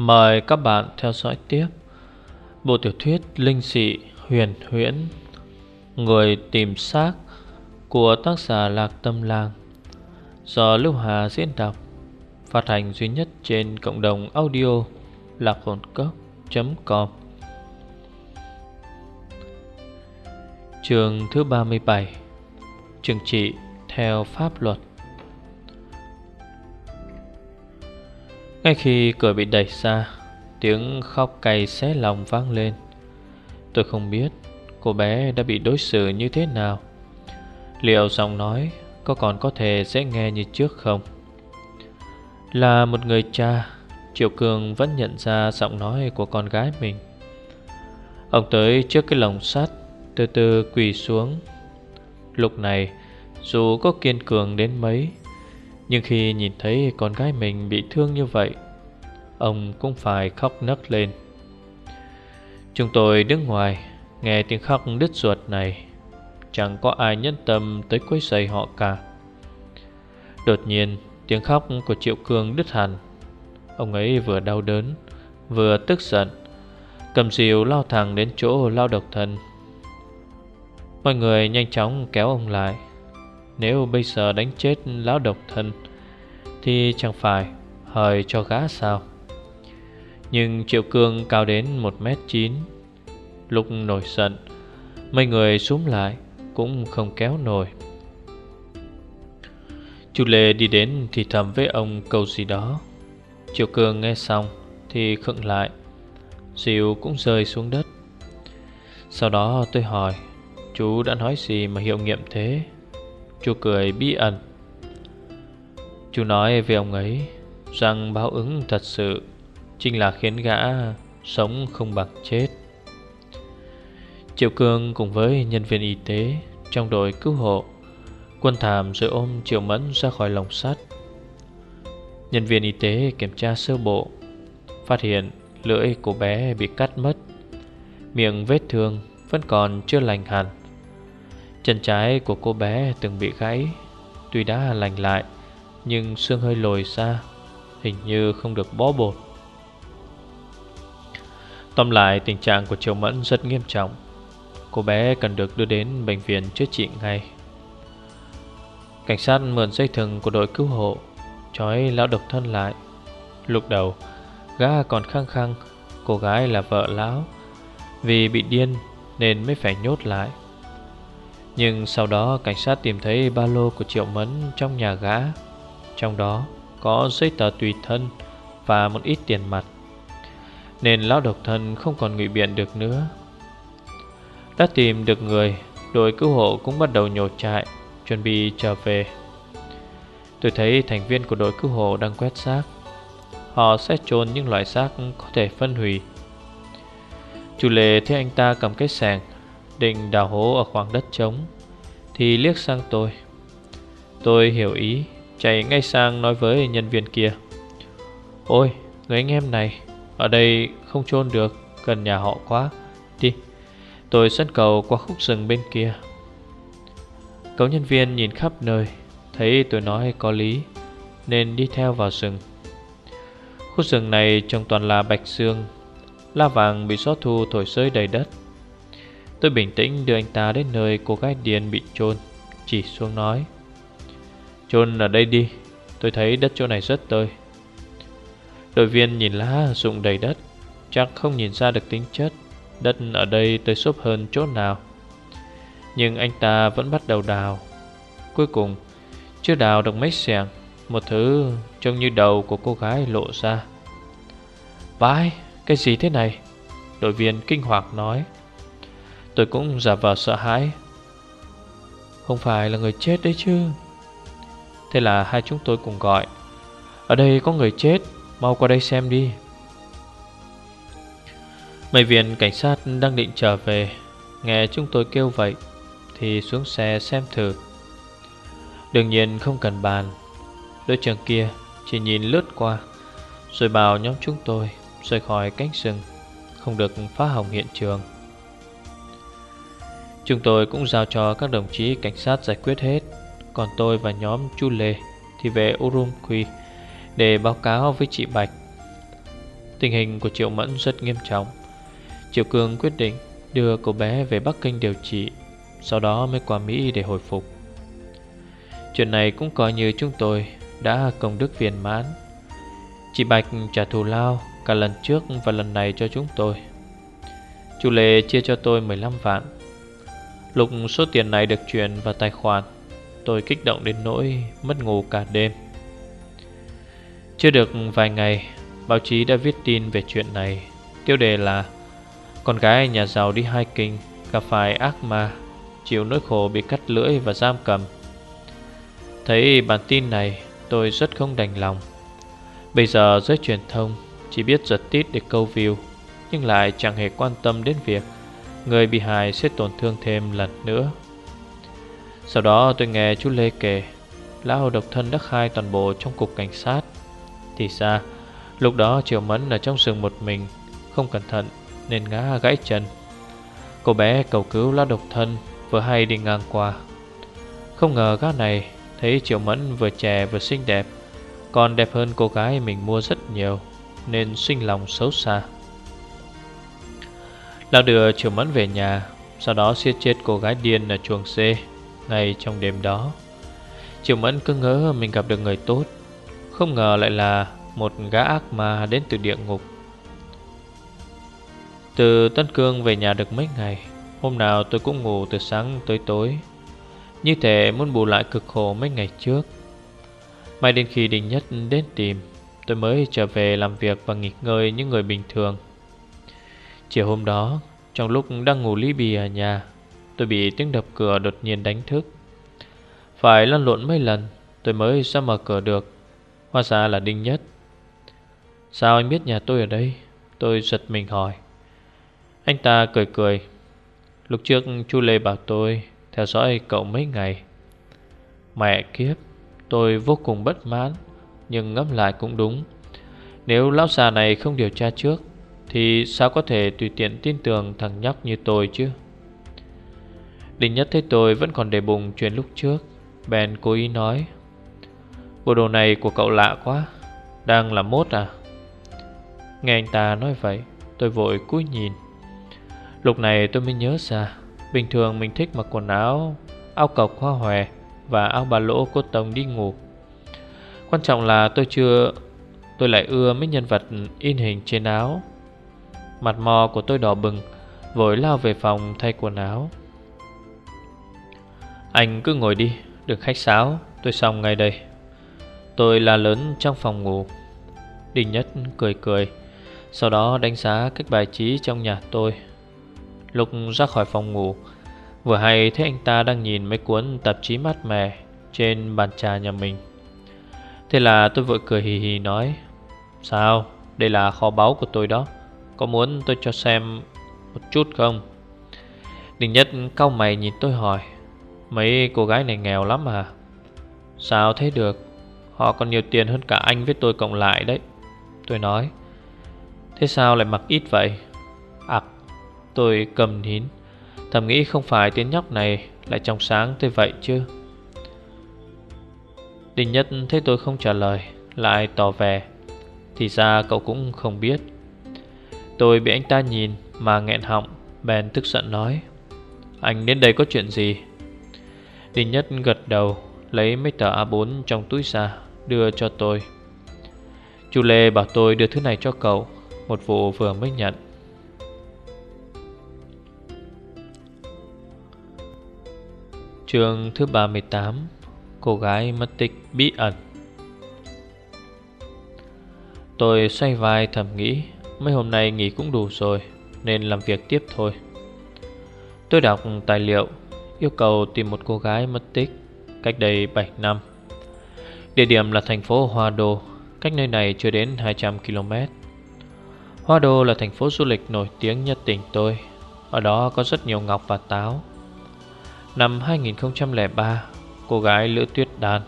Mời các bạn theo dõi tiếp. Bộ tiểu thuyết linh dị huyền huyễn, Người tìm xác của tác giả Lạc Tâm Lang, Do Lưu Hà diễn đọc, Phát hành duy nhất trên cộng đồng audio lạc hồn cốc.com Trường thứ 37 Trường trị theo pháp luật. Ngay khi cửa bị đẩy ra, Tiếng khóc cay xé lòng vang lên. Tôi không biết cô bé đã bị đối xử như thế nào. Liệu giọng nói có còn có thể dễ nghe như trước không? Là một người cha, Triệu Cường vẫn nhận ra giọng nói của con gái mình. Ông tới trước cái lồng sắt, Từ từ quỳ xuống. Lúc này, Dù có kiên cường đến mấy nhưng khi nhìn thấy con gái mình bị thương như vậy, Ông cũng phải khóc nấc lên. Chúng tôi đứng ngoài, Nghe tiếng khóc đứt ruột này. Chẳng có ai nhân tâm tới quấy rầy họ cả. Đột nhiên, tiếng khóc của Triệu Cương đứt hẳn. Ông ấy vừa đau đớn, Vừa tức giận, Cầm dìu lao thẳng đến chỗ lao độc thân. Mọi người nhanh chóng kéo ông lại. Nếu bây giờ đánh chết lão độc thân, Thì chẳng phải hời cho gã sao? Nhưng Triệu Cương cao đến 1m9 Lúc nổi giận, Mấy người xuống lại Cũng không kéo nổi. Chú Lê đi đến thì thầm với ông câu gì đó. Triệu Cương nghe xong Thì khựng lại Diệu cũng rơi xuống đất. Sau đó tôi hỏi, Chú đã nói gì mà hiệu nghiệm thế? Chú cười bí ẩn. Chú nói về ông ấy, Rằng báo ứng thật sự Chính là khiến gã Sống không bằng chết. Triệu Cương cùng với nhân viên y tế Trong đội cứu hộ, Quân thảm rồi ôm Triệu Mẫn ra khỏi lồng sắt. Nhân viên y tế kiểm tra sơ bộ, Phát hiện lưỡi của bé bị cắt mất, Miệng vết thương vẫn còn chưa lành hẳn. Chân trái của cô bé từng bị gãy, Tuy đã lành lại, Nhưng xương hơi lồi ra, Hình như không được bó bột. Tóm lại, tình trạng của Triều Mẫn rất nghiêm trọng. Cô bé cần được đưa đến bệnh viện chữa trị ngay. Cảnh sát mượn dây thừng của đội cứu hộ Chói lão độc thân lại. Lúc đầu, Gã còn khăng khăng, Cô gái là vợ lão. Vì bị điên nên mới phải nhốt lại. Nhưng sau đó cảnh sát tìm thấy ba lô của Triệu Mẫn trong nhà gã. Trong đó có giấy tờ tùy thân và một ít tiền mặt. Nên lão độc thân không còn ngụy biện được nữa. Đã tìm được người, Đội cứu hộ cũng bắt đầu nhổ trại, Chuẩn bị trở về. Tôi thấy thành viên của đội cứu hộ đang quét xác. Họ sẽ chôn những loại xác có thể phân hủy. Chủ lệ thấy anh ta cầm cái sàng Định đào hố ở khoảng đất trống, Thì liếc sang tôi. Tôi hiểu ý, Chạy ngay sang nói với nhân viên kia. Ôi, người anh em này, Ở đây không chôn được, Gần nhà họ quá. Đi, Tôi dẫn cầu qua khúc rừng bên kia. Cậu nhân viên nhìn khắp nơi, Thấy tôi nói có lý, Nên đi theo vào rừng. Khu rừng này trông toàn là bạch xương La vàng bị gió thu thổi rơi đầy đất. Tôi bình tĩnh đưa anh ta đến nơi cô gái điền bị chôn Chỉ xuống nói. Chôn ở đây đi Tôi thấy đất chỗ này rất tơi. Đội viên nhìn lá rụng đầy đất Chắc không nhìn ra được tính chất. Đất ở đây tơi xốp hơn chỗ nào. Nhưng anh ta vẫn bắt đầu đào. Cuối cùng chưa đào được mấy xẻng Một thứ trông như đầu của cô gái lộ ra. Vãi, cái gì thế này? Đội viên kinh hoàng nói. Tôi cũng giả vờ sợ hãi. Không phải là người chết đấy chứ. Thế là hai chúng tôi cùng gọi. Ở đây có người chết, Mau qua đây xem đi. Mấy viên cảnh sát đang định trở về. Nghe chúng tôi kêu vậy, Thì xuống xe xem thử. Đương nhiên không cần bàn. Đội trưởng kia chỉ nhìn lướt qua, Rồi bảo nhóm chúng tôi Rời khỏi cánh rừng, Không được phá hỏng hiện trường. Chúng tôi cũng giao cho các đồng chí cảnh sát giải quyết hết. Còn tôi và nhóm Chu Lê Thì về Urumqi Để báo cáo với chị Bạch. Tình hình của Triệu Mẫn rất nghiêm trọng. Triệu Cường quyết định đưa cô bé về Bắc Kinh điều trị, Sau đó mới qua Mỹ để hồi phục. Chuyện này cũng coi như chúng tôi đã công đức viên mãn. Chị Bạch trả thù lao cả lần trước và lần này cho chúng tôi. Chủ Lệ chia cho tôi 15 vạn. Lúc số tiền này được chuyển vào tài khoản. Tôi kích động đến nỗi mất ngủ cả đêm. Chưa được vài ngày, Báo chí đã viết tin về chuyện này. Tiêu đề là, Con gái nhà giàu đi hiking, Gặp phải ác ma, Chịu nỗi khổ bị cắt lưỡi và giam cầm. Thấy bản tin này, Tôi rất không đành lòng. Bây giờ giới truyền thông Chỉ biết giật tít để câu view, Nhưng lại chẳng hề quan tâm đến việc Người bị hại sẽ tổn thương thêm lần nữa. Sau đó tôi nghe chú Lê kể, Lão độc thân đã khai toàn bộ trong cục cảnh sát. Thì ra, Lúc đó Triệu Mẫn ở trong rừng một mình, Không cẩn thận nên ngã gãy chân. Cô bé cầu cứu lão độc thân Vừa hay đi ngang qua. Không ngờ gã này Thấy Triệu Mẫn vừa trẻ vừa xinh đẹp, Còn đẹp hơn cô gái mình mua rất nhiều, Nên sinh lòng xấu xa. Lão đưa Triệu Mẫn về nhà, Sau đó siết chết cô gái điên ở chuồng C Ngay trong đêm đó. Triệu Mẫn cứ ngỡ mình gặp được người tốt, Không ngờ lại là một gã ác ma đến từ địa ngục. Từ Tân Cương về nhà được mấy ngày, Hôm nào tôi cũng ngủ từ sáng tới tối. Như thể muốn bù lại cực khổ mấy ngày trước. May đến khi Đình Nhất đến tìm, Tôi mới trở về làm việc và nghỉ ngơi như người bình thường. Chiều hôm đó, Trong lúc đang ngủ ly bì ở nhà, Tôi bị tiếng đập cửa đột nhiên đánh thức. Phải lăn lộn mấy lần, Tôi mới ra mở cửa được. Hoa xa là Đinh Nhất. Sao anh biết nhà tôi ở đây? Tôi giật mình hỏi. Anh ta cười cười. Lúc trước chú Lê bảo tôi Theo dõi cậu mấy ngày. Mẹ kiếp, Tôi vô cùng bất mãn, Nhưng ngẫm lại cũng đúng. Nếu lão già này không điều tra trước thì sao có thể tùy tiện tin tưởng thằng nhóc như tôi chứ? Đình nhất thấy tôi vẫn còn để bụng chuyện lúc trước, Bèn cố ý nói. Bộ đồ này của cậu lạ quá, Đang là mốt à? Nghe anh ta nói vậy, Tôi vội cúi nhìn. Lúc này tôi mới nhớ ra, Bình thường mình thích mặc quần áo Áo cộc hoa hòe Và áo bà lỗ cốt tông đi ngủ. Quan trọng là tôi chưa, Tôi lại ưa mấy nhân vật in hình trên áo. Mặt mò của tôi đỏ bừng, Vội lao về phòng thay quần áo. Anh cứ ngồi đi Đừng khách sáo, Tôi xong ngay đây. Tôi là lớn trong phòng ngủ. Đình Nhất cười cười, sau đó đánh giá cách bài trí trong nhà tôi. Lục ra khỏi phòng ngủ, Vừa hay thấy anh ta đang nhìn mấy cuốn tạp chí mát mẻ Trên bàn trà nhà mình. Thế là tôi vội cười hì hì nói, Sao? Đây là kho báu của tôi đó. Có muốn tôi cho xem một chút không? Đình Nhất cau mày nhìn tôi hỏi. Mấy cô gái này nghèo lắm à? Sao thế được? Họ còn nhiều tiền hơn cả anh với tôi cộng lại đấy Tôi nói. Thế sao lại mặc ít vậy? À, Tôi cầm nín. Thầm nghĩ không phải tiếng nhóc này Lại trong sáng tới vậy chứ. Đình Nhất thấy tôi không trả lời Lại tỏ vẻ. Thì ra cậu cũng không biết. Tôi bị anh ta nhìn Mà nghẹn họng, Bèn tức giận nói, Anh đến đây có chuyện gì? Đình Nhất gật đầu, Lấy mấy tờ A4 trong túi ra, Đưa cho tôi. Chú Lê bảo tôi đưa thứ này cho cậu, một vụ vừa mới nhận. Chương thứ 38 Cô gái mất tích bí ẩn. Tôi xoay vai thầm nghĩ Mấy hôm nay nghỉ cũng đủ rồi, Nên làm việc tiếp thôi. Tôi đọc tài liệu, Yêu cầu tìm một cô gái mất tích Cách đây 7 năm. Địa điểm là thành phố Hoa Đô, Cách nơi này chưa đến 200 km Hoa Đô là thành phố du lịch nổi tiếng nhất tỉnh tôi, Ở đó có rất nhiều ngọc và táo. Năm 2003 Cô gái Lữ Tuyết Đàn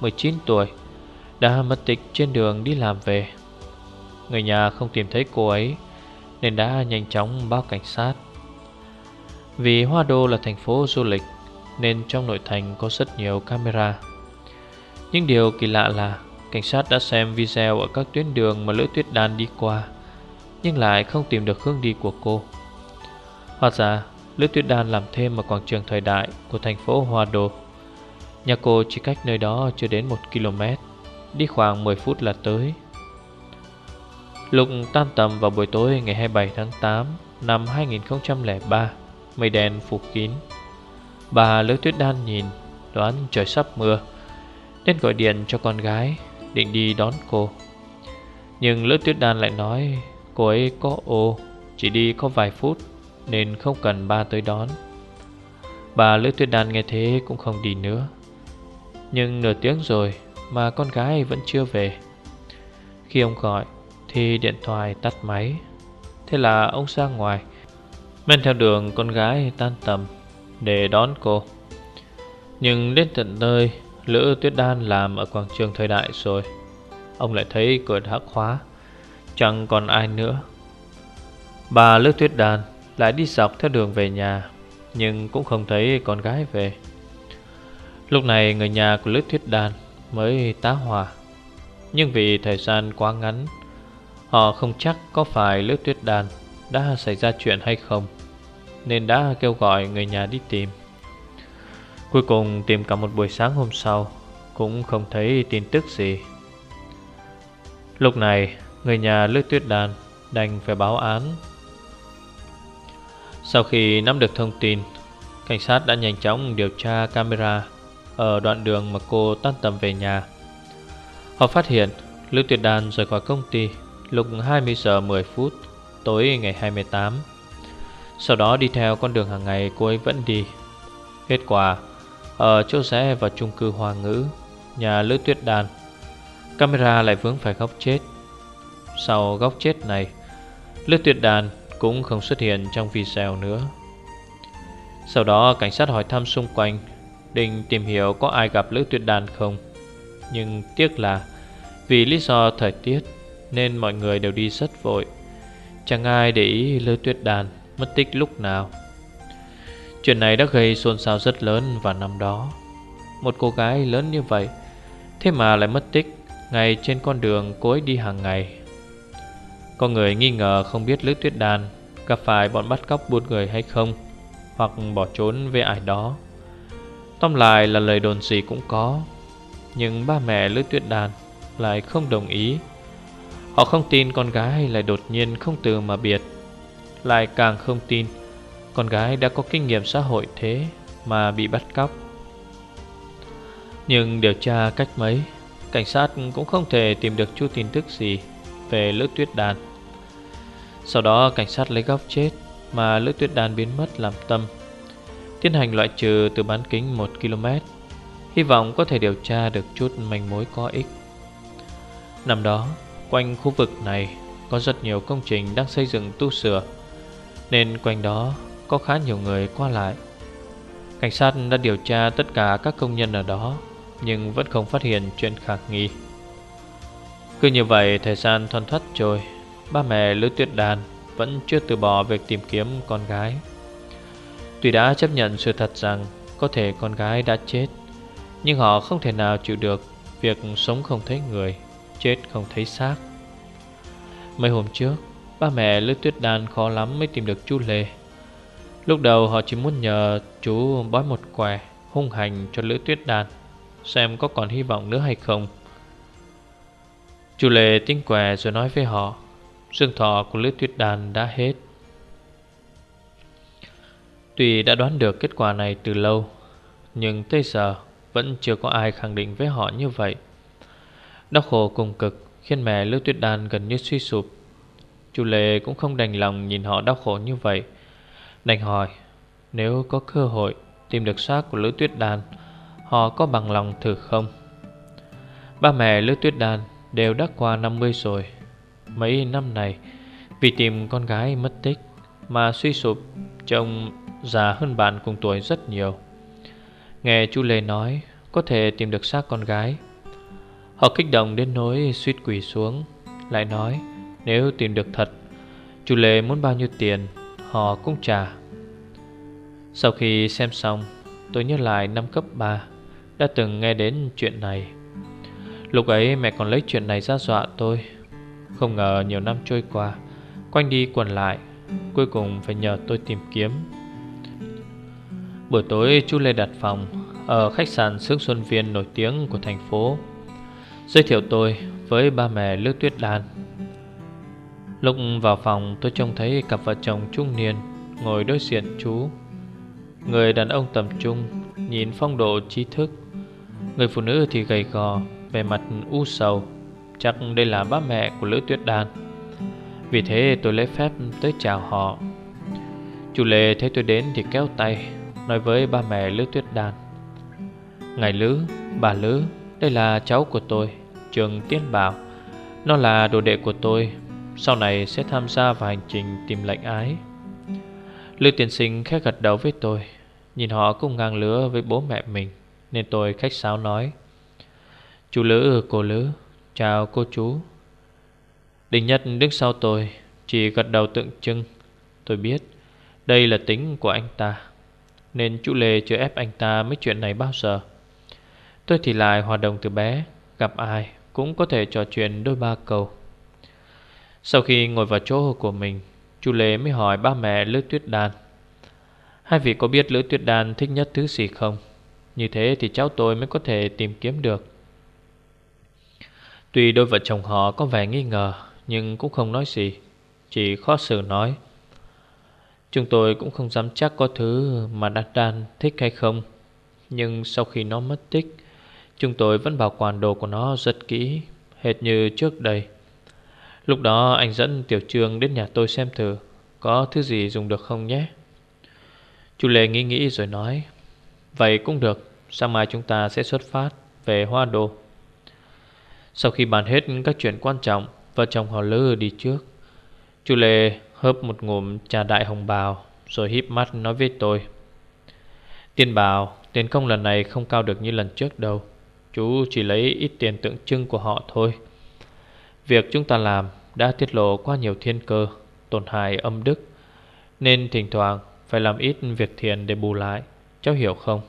19 tuổi, Đã mất tích trên đường đi làm về. Người nhà không tìm thấy cô ấy, Nên đã nhanh chóng báo cảnh sát. Vì Hoa Đô là thành phố du lịch, Nên trong nội thành có rất nhiều camera. Nhưng điều kỳ lạ là Cảnh sát đã xem video ở các tuyến đường mà Lữ Tuyết Đan đi qua, Nhưng lại không tìm được hướng đi của cô. Hóa ra, Lữ Tuyết Đan làm thêm ở quảng trường thời đại Của thành phố Hoa Đô. Nhà cô chỉ cách nơi đó chưa đến 1 km, Đi khoảng 10 phút là tới. Lúc tan tầm vào buổi tối ngày 27 tháng 8 Năm 2003 Mây đen phủ kín. Bà Lữ Tuyết Đan nhìn, Đoán trời sắp mưa, Nên gọi điện cho con gái Định đi đón cô. Nhưng Lữ Tuyết Đan lại nói, Cô ấy có ô, Chỉ đi có vài phút Nên không cần ba tới đón. Bà Lữ Tuyết Đan nghe thế cũng không đi nữa. Nhưng nửa tiếng rồi Mà con gái vẫn chưa về. Khi ông gọi thì điện thoại tắt máy. Thế là ông ra ngoài, Men theo đường con gái tan tầm Để đón cô. Nhưng đến tận nơi, Lữ Tuyết Đan làm ở quảng trường thời đại rồi. Ông lại thấy cửa đã khóa, Chẳng còn ai nữa. Bà Lữ Tuyết Đan lại đi dọc theo đường về nhà, Nhưng cũng không thấy con gái về. Lúc này người nhà của Lữ Tuyết Đan mới tá hòa Nhưng vì thời gian quá ngắn Họ không chắc có phải Lữ Tuyết Đan đã xảy ra chuyện hay không, Nên đã kêu gọi người nhà đi tìm. Cuối cùng tìm cả một buổi sáng hôm sau, Cũng không thấy tin tức gì. Lúc này, Người nhà Lữ Tuyết Đàn Đành phải báo án. Sau khi nắm được thông tin, Cảnh sát đã nhanh chóng điều tra camera Ở đoạn đường mà cô tan tầm về nhà. Họ phát hiện Lữ Tuyết Đàn rời khỏi công ty Lúc 20 giờ 10 phút Tối ngày 28 Sau đó đi theo con đường hàng ngày cô ấy vẫn đi. Kết quả, Ở chỗ rẽ vào chung cư Hoa Ngữ, Nhà Lữ Tuyết Đàn Camera lại vướng phải góc chết. Sau góc chết này, Lữ Tuyết Đàn cũng không xuất hiện trong video nữa. Sau đó cảnh sát hỏi thăm xung quanh, Định tìm hiểu có ai gặp Lữ Tuyết Đàn không. Nhưng tiếc là Vì lý do thời tiết nên mọi người đều đi rất vội. Chẳng ai để ý Lữ Tuyết Đàn mất tích lúc nào. Chuyện này đã gây xôn xao rất lớn vào năm đó. Một cô gái lớn như vậy, Thế mà lại mất tích Ngay trên con đường cô ấy đi hàng ngày. Có người nghi ngờ không biết Lữ Tuyết Đàn Gặp phải bọn bắt cóc buôn người hay không, Hoặc bỏ trốn với ai đó. Tóm lại là lời đồn gì cũng có, Nhưng ba mẹ Lữ Tuyết Đàn Lại không đồng ý Họ không tin con gái lại đột nhiên không từ mà biệt. Lại càng không tin, Con gái đã có kinh nghiệm xã hội thế Mà bị bắt cóc. Nhưng điều tra cách mấy, Cảnh sát cũng không thể tìm được chút tin tức gì Về Lữ Tuyết Đàn. Sau đó cảnh sát lấy góc chết Mà Lữ Tuyết Đàn biến mất làm tâm, Tiến hành loại trừ từ bán kính 1 km Hy vọng có thể điều tra được chút manh mối có ích. Năm đó Quanh khu vực này có rất nhiều công trình đang xây dựng tu sửa, Nên quanh đó có khá nhiều người qua lại. Cảnh sát đã điều tra tất cả các công nhân ở đó, Nhưng vẫn không phát hiện chuyện khả nghi. Cứ như vậy, thời gian thoăn thoắt trôi. Ba mẹ Lữ Tuyết Đàn vẫn chưa từ bỏ việc tìm kiếm con gái. Tuy đã chấp nhận sự thật rằng có thể con gái đã chết, Nhưng họ không thể nào chịu được việc sống không thấy người. Chết không thấy xác. Mấy hôm trước, Ba mẹ Lữ Tuyết Đan khó lắm mới tìm được chú Lê. Lúc đầu họ chỉ muốn nhờ chú bói một quẻ Hung hành cho Lữ Tuyết Đan, Xem có còn hy vọng nữa hay không. Chú Lê tính quẻ rồi nói với họ, xương thọ của Lữ Tuyết Đan đã hết. Tuy đã đoán được kết quả này từ lâu, Nhưng tới giờ Vẫn chưa có ai khẳng định với họ như vậy. Đau khổ cùng cực, Khiến mẹ Lưu Tuyết Đan gần như suy sụp. Chú Lê cũng không đành lòng nhìn họ đau khổ như vậy. Đành hỏi, Nếu có cơ hội tìm được xác của Lữ Tuyết Đan, Họ có bằng lòng thử không? Ba mẹ Lữ Tuyết Đan đều đã qua 50 rồi. Mấy năm này, Vì tìm con gái mất tích Mà suy sụp, chồng già hơn bạn cùng tuổi rất nhiều. Nghe chú Lê nói, Có thể tìm được xác con gái Họ kích động đến nỗi suýt quỷ xuống, Lại nói, Nếu tìm được thật Chủ lệ muốn bao nhiêu tiền, Họ cũng trả. Sau khi xem xong, Tôi nhớ lại năm cấp 3 Đã từng nghe đến chuyện này. Lúc ấy mẹ còn lấy chuyện này ra dọa tôi. Không ngờ nhiều năm trôi qua, Quanh đi quẩn lại, Cuối cùng phải nhờ tôi tìm kiếm. Buổi tối chú Lê đặt phòng Ở khách sạn Sương Xuân Viên nổi tiếng của thành phố. Giới thiệu tôi với ba mẹ Lữ Tuyết Lan Lúc vào phòng tôi trông thấy cặp vợ chồng trung niên Ngồi đối diện chú. Người đàn ông tầm trung Nhìn phong độ trí thức. Người phụ nữ thì gầy gò Về mặt u sầu. Chắc đây là ba mẹ của Lữ Tuyết Đan. Vì thế tôi lấy phép tới chào họ. Chủ Lê thấy tôi đến thì kéo tay Nói với ba mẹ Lữ Tuyết Đan. Ngài Lữ, bà Lữ Đây là cháu của tôi. Trường Tiến Bảo. Nó là đồ đệ của tôi Sau này sẽ tham gia vào hành trình tìm lệnh ái. Lữ tiên sinh khẽ gật đầu với tôi Nhìn họ cũng ngang lứa với bố mẹ mình Nên tôi khách sáo nói Chú Lữ, cô Lữ Chào cô chú. Đình Nhất đứng sau tôi Chỉ gật đầu tượng trưng. Tôi biết đây là tính của anh ta Nên chú Lê chưa ép anh ta mấy chuyện này bao giờ. Tôi thì lại hoạt động từ bé Gặp ai? Cũng có thể trò chuyện đôi ba câu Sau khi ngồi vào chỗ của mình Chú Lê mới hỏi ba mẹ Lữ Tuyết Đan, Hai vị có biết Lữ Tuyết Đan thích nhất thứ gì không? Như thế thì cháu tôi mới có thể tìm kiếm được Tuy đôi vợ chồng họ có vẻ nghi ngờ, Nhưng cũng không nói gì, Chỉ khó xử nói, Chúng tôi cũng không dám chắc có thứ mà Đan Đan thích hay không, Nhưng sau khi nó mất tích Chúng tôi vẫn bảo quản đồ của nó rất kỹ, Hệt như trước đây. Lúc đó, anh dẫn Tiểu Trương đến nhà tôi xem thử, Có thứ gì dùng được không nhé? Chú Lê nghĩ nghĩ rồi nói, Vậy cũng được, Sáng mai chúng ta sẽ xuất phát Về Hoa Đô. Sau khi bàn hết các chuyện quan trọng, Vợ chồng họ lơ đi trước. Chú Lê hớp một ngụm trà đại hồng bào, Rồi híp mắt nói với tôi, Tiên bảo, Tiền công lần này không cao được như lần trước đâu. Chú chỉ lấy ít tiền tượng trưng của họ thôi. Việc chúng ta làm đã tiết lộ qua nhiều thiên cơ, Tổn hại âm đức, Nên thỉnh thoảng phải làm ít việc thiền để bù lại. Cháu hiểu không?